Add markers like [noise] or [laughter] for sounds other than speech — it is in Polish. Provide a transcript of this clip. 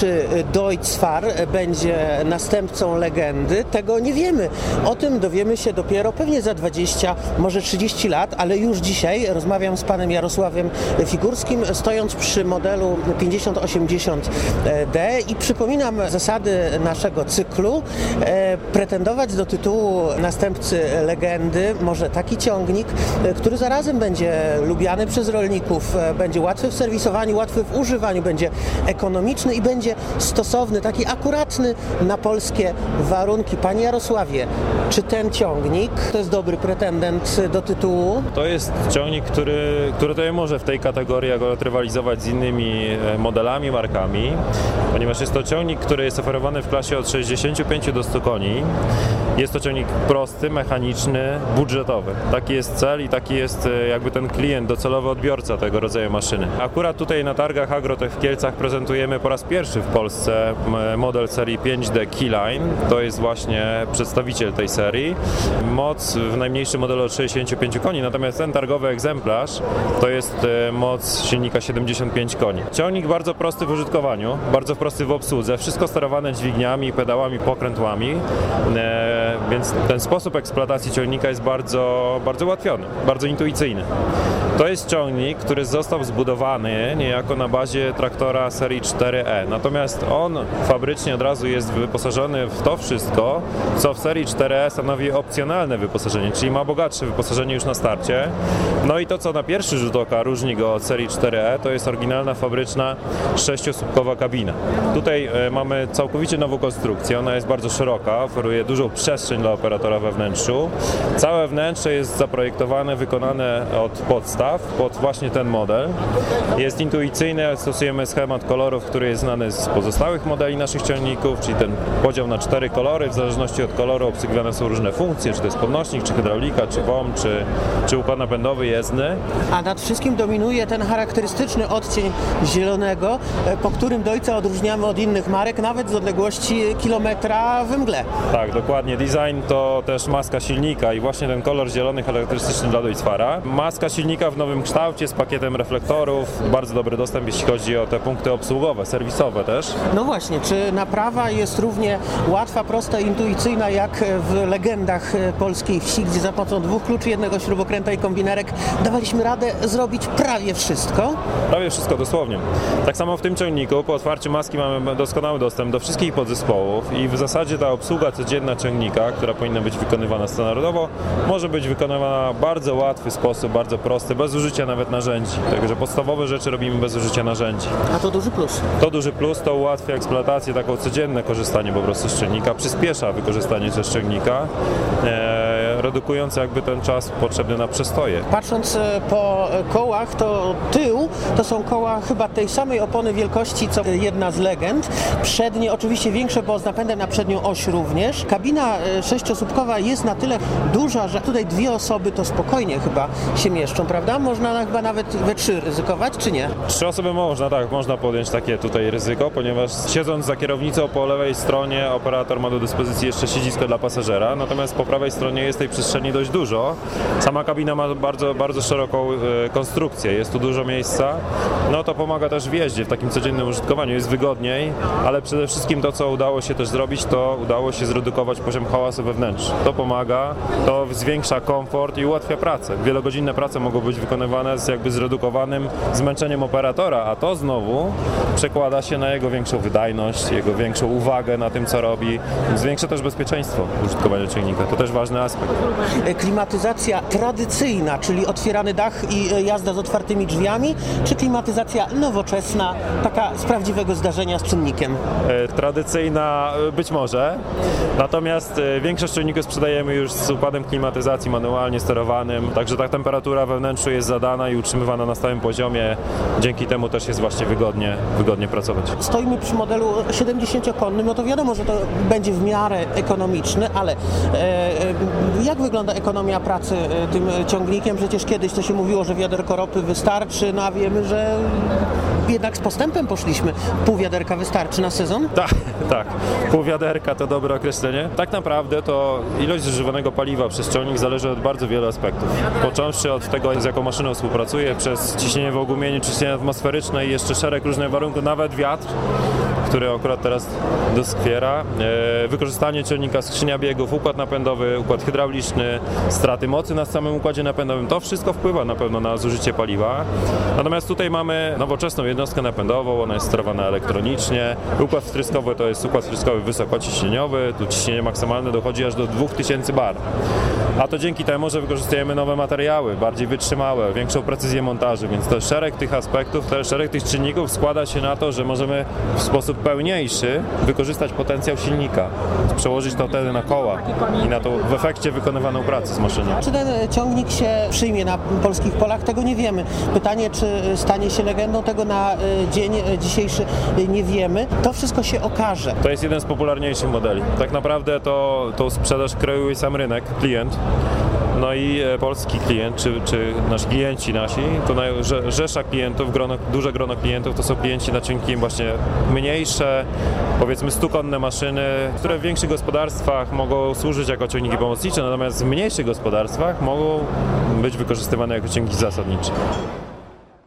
czy Deutz-Fahr będzie następcą legendy, tego nie wiemy. O tym dowiemy się dopiero pewnie za 20, może 30 lat, ale już dzisiaj rozmawiam z panem Jarosławem Figurskim, stojąc przy modelu 5080D i przypominam zasady naszego cyklu. E, pretendować do tytułu następcy legendy może taki ciągnik, e, który zarazem będzie lubiany przez rolników, e, będzie łatwy w serwisowaniu, łatwy w używaniu, będzie ekonomiczny i będzie stosowny, taki akuratny na polskie warunki. Panie Jarosławie, czy ten ciągnik to jest dobry pretendent do tytułu? To jest ciągnik, który, który tutaj może w tej kategorii akurat rywalizować z innymi e, modelami, markami, ponieważ jest to ciągnik, który jest oferowany w klasie od 65 do 100 koni. Jest to ciągnik prosty, mechaniczny, budżetowy. Taki jest cel i taki jest e, jakby ten klient, docelowy odbiorca tego rodzaju maszyny. Akurat tutaj na targach Agrotech w Kielcach prezentujemy po raz pierwszy w Polsce model serii 5D Keyline. To jest właśnie przedstawiciel tej serii. Moc w najmniejszym modelu od 65 koni, natomiast ten targowy egzemplarz to jest e, moc silnika 75 koni. Ciągnik bardzo prosty w użytkowaniu, bardzo prosty w obsłudze, wszystko sterowane dźwigniami, pedałami, pokrętłami, e, więc ten sposób eksploatacji ciągnika jest bardzo, bardzo ułatwiony, bardzo intuicyjny. To jest ciągnik, który został zbudowany niejako na bazie traktora serii 4E, natomiast on fabrycznie od razu jest wyposażony w to wszystko, co w serii 4E stanowi opcjonalne wyposażenie, czyli ma bogatsze wyposażenie już na starcie. No i to, co na pierwszy rzut oka różni go od serii 4E, to jest oryginalna fabryczna sześciosłupkowa kabina. Tutaj e, mamy całkowicie nową konstrukcję, ona jest bardzo szeroka, oferuje dużą przestrzeń dla operatora we wnętrzu. Całe wnętrze jest zaprojektowane, wykonane od podstaw, pod właśnie ten model. Jest intuicyjne, stosujemy schemat kolorów, który jest znany z pozostałych modeli naszych ciągników, czyli ten podział na cztery kolory, w zależności od koloru obsługiwane są różne funkcje, czy to jest podnośnik, czy hydraulika, czy WOM, czy, czy układ napędowy jezdny. A nad wszystkim dominuje ten charakterystyczny odcień zielonego, e, po którym Dojca odróżniamy od innych marek, nawet z odległości kilometra w mgle. Tak, dokładnie. Design to też maska silnika i właśnie ten kolor zielony charakterystyczny dla Deutzfara. Maska silnika w nowym kształcie z pakietem reflektorów, bardzo dobry dostęp jeśli chodzi o te punkty obsługowe, serwisowe też. No właśnie, czy naprawa jest równie łatwa, prosta i intuicyjna jak w legendach e, polskiej wsi, gdzie za pomocą dwóch kluczy, jednego śrubokręta i kombinerek dawaliśmy radę zrobić prawie wszystko? Prawie wszystko, dosłownie. Tak samo w tym ciągniku, po otwarciu maski mamy doskonały dostęp do wszystkich podzespołów i w zasadzie ta obsługa codzienna ciągnika, która powinna być wykonywana standardowo, może być wykonywana w bardzo łatwy sposób, bardzo prosty, bez użycia nawet narzędzi. Także podstawowe rzeczy robimy bez użycia narzędzi. A to duży plus. To duży plus, to ułatwia eksploatację, taką codzienne korzystanie po prostu z ciągnika, przyspiesza wykorzystanie też ciągnika, e, redukując jakby ten czas potrzebny na przestoje. Patrząc e, po e, kołach, to tył to są koła chyba tej samej opony wielkości, co jedna z legend. Przednie oczywiście większe, bo z napędem na przednią oś również. Kabina e, sześciosłupkowa jest na tyle duża, że tutaj dwie osoby to spokojnie chyba się mieszczą, prawda? Można na- chyba nawet we trzy ryzykować, czy nie? Trzy osoby można, tak, można podjąć takie tutaj ryzyko, ponieważ siedząc za kierownicą po lewej stronie operator ma do dyspozycji jeszcze siedzisko dla pasażera, natomiast po prawej stronie jest tej przestrzeni dość dużo. Sama kabina ma bardzo, bardzo szeroką e, konstrukcję, jest tu dużo miejsca, no to pomaga też w jeździe, w takim codziennym użytkowaniu, jest wygodniej, ale przede wszystkim to, co udało się też zrobić, to udało się zredukować poziom hałasu wewnętrzny. To pomaga, to zwiększa komfort i ułatwia pracę. Wielogodzinne prace mogą być wykonywane z jakby zredukowanym zmęczeniem operatora, a to znowu przekłada się na jego większą wydajność, jego większą uwagę na tym, co robi. Zwiększa też bezpieczeństwo użytkowania ciągnika. To też ważny aspekt. E, Klimatyzacja tradycyjna, czyli otwierany dach i e, jazda z otwartymi drzwiami, czy klimatyzacja nowoczesna, taka z prawdziwego zdarzenia z czynnikiem? E, Tradycyjna być może, natomiast większość ciągników sprzedajemy już z układem klimatyzacji manualnie sterowanym, także ta temperatura we wnętrzu jest zadana i utrzymywana na stałym poziomie. Dzięki temu też jest właśnie wygodnie, wygodnie pracować. Stoimy przy modelu 70-konnym, no to wiadomo, że to będzie w miarę ekonomiczny, ale e, e, jak wygląda ekonomia pracy e, tym ciągnikiem? Przecież kiedyś to się mówiło, że wiaderko ropy wystarczy, no a wiemy, że jednak z postępem poszliśmy. Pół wiaderka wystarczy na sezon? Tak, [laughs] tak. Pół wiaderka to dobre określenie. Tak naprawdę to ilość zużywanego paliwa przez ciągnik zależy od bardzo wielu aspektów. Począwszy od tego, z jaką maszyną współpracuje, przez ciśnienie w ogumieniu, ciśnienie atmosferyczne i jeszcze szereg różnych warunków, nawet wiatr, który akurat teraz doskwiera. E, wykorzystanie ciągnika skrzynia biegów, układ napędowy, układ hydrauliczny, straty mocy na samym układzie napędowym, to wszystko wpływa na pewno na zużycie paliwa. Natomiast tutaj mamy nowoczesną jednostkę napędową, ona jest sterowana elektronicznie. Układ wtryskowy to jest układ wtryskowy wysokociśnieniowy, tu ciśnienie maksymalne dochodzi aż do 2000 bar. A to dzięki temu, że wykorzystujemy nowe materiały, bardziej wytrzymałe, większą precyzję montażu, więc to szereg tych aspektów, to szereg tych czynników składa się na to, że możemy w sposób pełniejszy wykorzystać potencjał silnika, przełożyć to wtedy na koła i na tą w efekcie wykonywaną pracę z maszyną. Czy ten ciągnik się przyjmie na polskich polach, tego nie wiemy. Pytanie, czy stanie się legendą, tego na e, dzień e, dzisiejszy e, nie wiemy. To wszystko się okaże. To jest jeden z popularniejszych modeli. Tak naprawdę to tą sprzedaż kreuje sam rynek, klient. No i e, polski klient, czy, czy nasi klienci nasi, to rzesza klientów, grono, duże grono klientów to są klienci na ciągniki właśnie mniejsze, powiedzmy stukonne maszyny, które w większych gospodarstwach mogą służyć jako ciągniki pomocnicze, natomiast w mniejszych gospodarstwach mogą być wykorzystywane jako ciągniki zasadnicze.